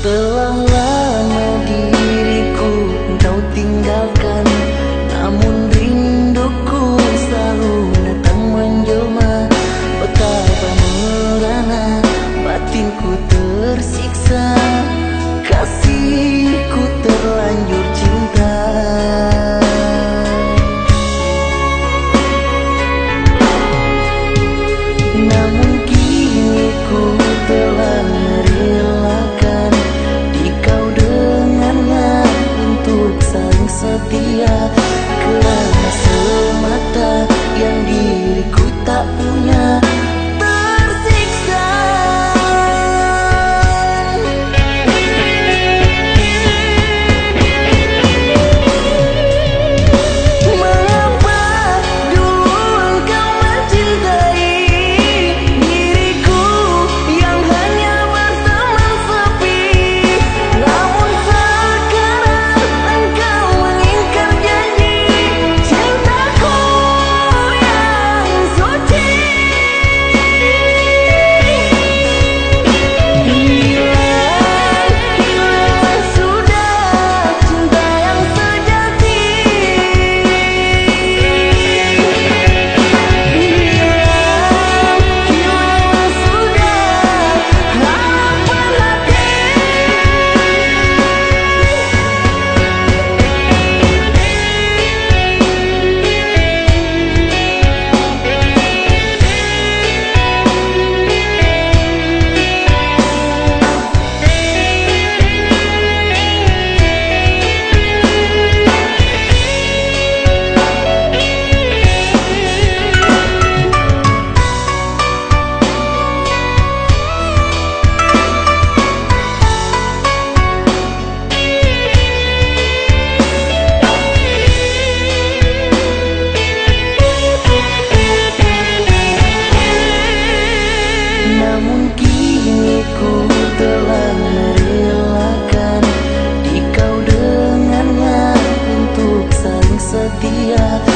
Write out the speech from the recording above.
Telah lama diriku kau tinggalkan setia.